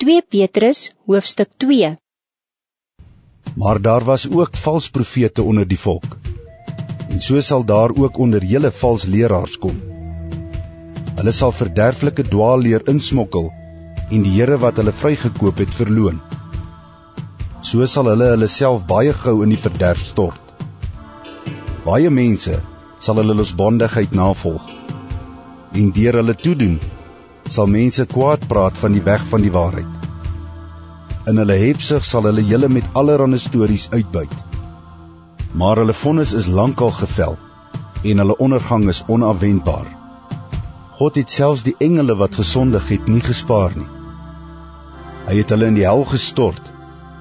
2 Petrus hoofstuk 2 Maar daar was ook vals profete onder die volk. En so sal daar ook onder julle vals leraars kom. Hulle sal verderflike dwaalleer insmokkel en die Here wat hulle vrygekoop het verloon. So sal hulle hulle self baie gou in die verderf stort. Baie mense sal hulle losbandigheid navolg. En deur hulle toedoen sal mense kwaad praat van die weg van die waarheid. In hulle hebsug sal hulle julle met allerlei stories uitbuit. Maar hulle vonnis is lankal gevel en hulle ondergang is onafwendbaar. God het selfs die engele wat gesondig het nie gespaar nie. Hy het hulle in die hel gestort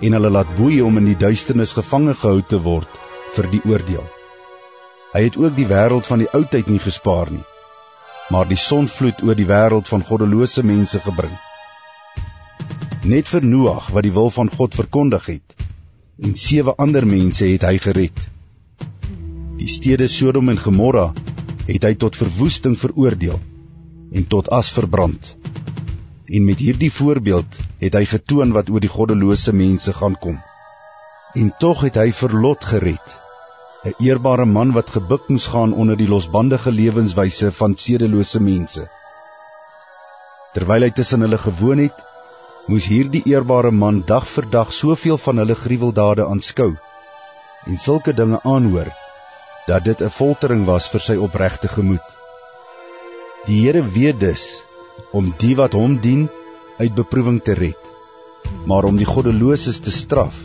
en hulle laat boei om in die duisternis gevange gehou te word vir die oordeel. Hy het ook die wêreld van die oudheid nie gespaar nie, maar die sonvloed oor die wêreld van goddelose mense gebring. Net vir Noag wat die wil van God verkondig het, en sewe ander mense het hy gered. Die stede Sodom en Gomorra het hy tot verwoesting veroordeel en tot as verbrand. En met hierdie voorbeeld het hy getoon wat oor die goddelose mense gaan kom. En tog het hy vir Lot gered 'n eerbare man wat gebuk moes gaan onder die losbandige lewenswyse van sedelose mense. Terwyl hy tussen hulle gewoon het, moes hierdie eerbare man dag vir dag soveel van hulle gruweldade aanskou en sulke dinge aanhoor dat dit 'n foltering was vir sy opregte gemoed. Die Here weet dus om die wat hom dien uit beproewing te red, maar om die goddeloses te straf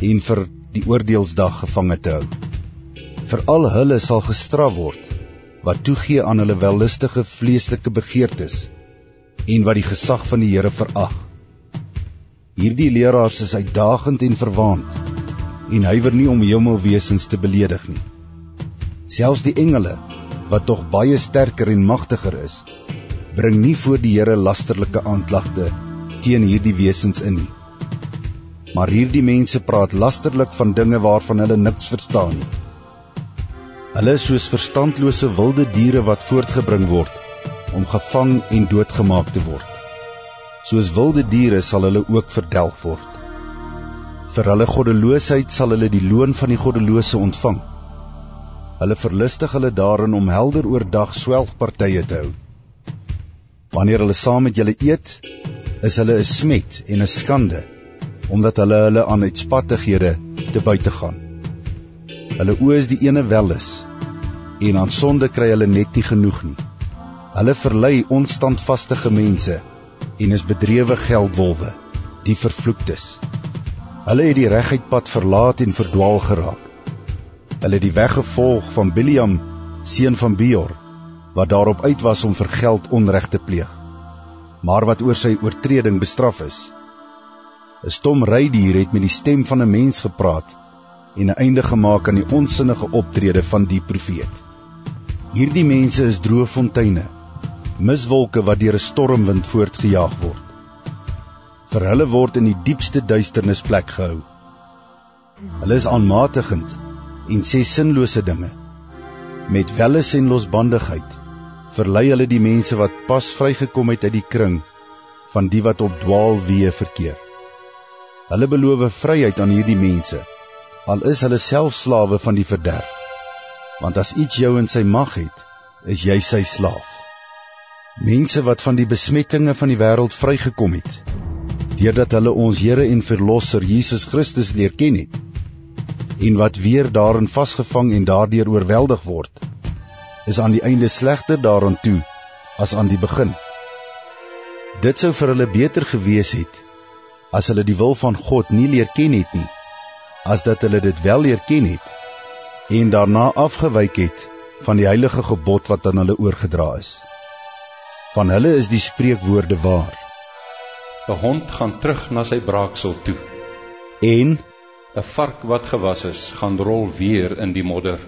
en vir die oordeelsdag gevange te hou vir al hulle sal gestraf word wat toegee aan hulle wellustige vleeslike begeertes en wat die gesag van die Here verag. Hierdie leraars is uitdagend en verwaand en huiwer nie om hemelwesens te beledig nie. Selfs die engele wat tog baie sterker en magtiger is, bring nie voor die Here lasterlike aanklagte teen hierdie wesens in nie. Maar hierdie mense praat lasterlik van dinge waarvan hulle niks verstaan nie. Hulle is soos verstandlose wilde diere wat voortgebring word om gevang en doodgemaak te word. Soos wilde diere sal hulle ook verdelg word. Vir hulle goddeloosheid sal hulle die loon van die goddelose ontvang. Hulle verlustig hulle daarin om helder oordag swelgpartye te hou. Wanneer hulle saam met julle eet, is hulle 'n smet en 'n skande omdat hulle hulle aan uitspattighede te buite gaan. Hulle oë is die ene welis en aan sonde kry hulle net nie genoeg nie. Hulle verlei onstandvaste mense en is bedrewe geldwolwe, die vervloektes. Hulle het die reguit pad verlaat en verdwaal geraak. Hulle het die weg gevolg van Biliam, seun van Beor, wat daarop uit was om vir geld onreg te pleeg, maar wat oor sy oortreding bestraf is. 'n Stom rydier het met die stem van 'n mens gepraat en 'n einde gemaak aan die onsinnige optrede van die profeet. Hierdie mense is droë fonteine, miswolke wat deur 'n stormwind voortgejaag word. Vir hulle word in die diepste duisternis plek gehou. Hulle is aanmatigend en sê sinlose dinge. Met welles en losbandigheid verlei hulle die mense wat pas vrygekom het uit die kring van die wat op dwaalweë verkeer. Hulle beloof vryheid aan hierdie mense al is hulle self slawe van die verderf. Want as iets jou in sy mag het, is jy sy slaaf. Mense wat van die besmettinge van die wêreld vrygekom het, deurdat hulle ons Here en Verlosser Jesus Christus leer ken het, en wat weer daarin vasgevang en daardeur oorweldig word, is aan die einde slegter daaraan toe as aan die begin. Dit sou vir hulle beter gewees het as hulle die wil van God nie leer ken het nie as dat hulle dit wel leer ken het en daarna afgewyk het van die heilige gebod wat aan hulle oorgedra is. Van hulle is die spreekwoorde waar. 'n Hond gaan terug na sy braaksel toe en 'n vark wat gewas is gaan rol weer in die modder.